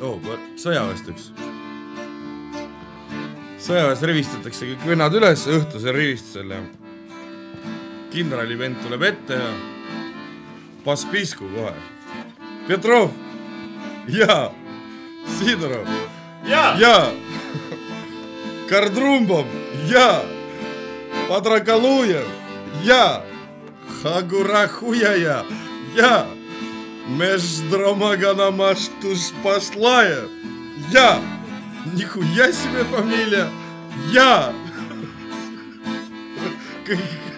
oo oh,, sõjaväest üks. sõjaväes rivistatakse kõik vennad üles õhtusel rivistusel ja kindrali vend tuleb ette ja paspisku kohe. Petrov. jaa. Sidorov. jaa ja. Kardrumbov. jaa. Padrakalujev. jaa. Hagurahujaja. jaa Междромаганамаш туш послая. Я. Нихуя себе фамилия. Я.